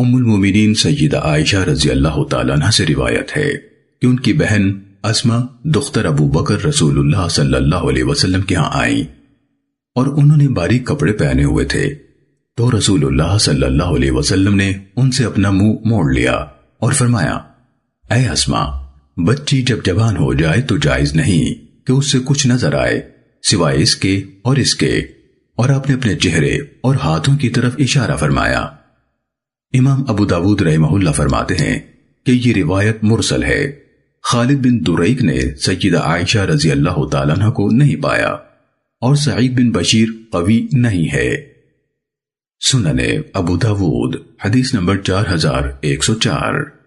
ام المومنین سیدہ عائشہ رضی اللہ تعالیٰ عنہ سے روایت ہے کہ ان کی بہن اسما دختر ابو بکر رسول اللہ صلی اللہ علیہ وسلم کے ہاں آئیں اور انہوں نے باریک کپڑے پہنے ہوئے تھے۔ تو رسول اللہ صلی اللہ علیہ وسلم نے ان سے اپنا منہ مو موڑ لیا اور فرمایا، اے اسما بچی جب جوان ہو جائے تو جائز نہیں کہ اس سے کچھ نظر آئے، سوائے اس کے اور اس کے۔ اور آپ نے اپنے چہرے اور ہاتھوں کی طرف اشارہ فرمایا۔ امام ابو داود رحمہ اللہ فرماتے ہیں کہ یہ روایت مرسل ہے۔ خالد بن دریک نے سیدہ عائشہ رضی اللہ تعالیٰ عنہ کو نہیں پایا اور سعید بن بشیر قوی نہیں ہے۔ سننے ابو داود، حدیث نمبر چار ہزار ایک سو چار۔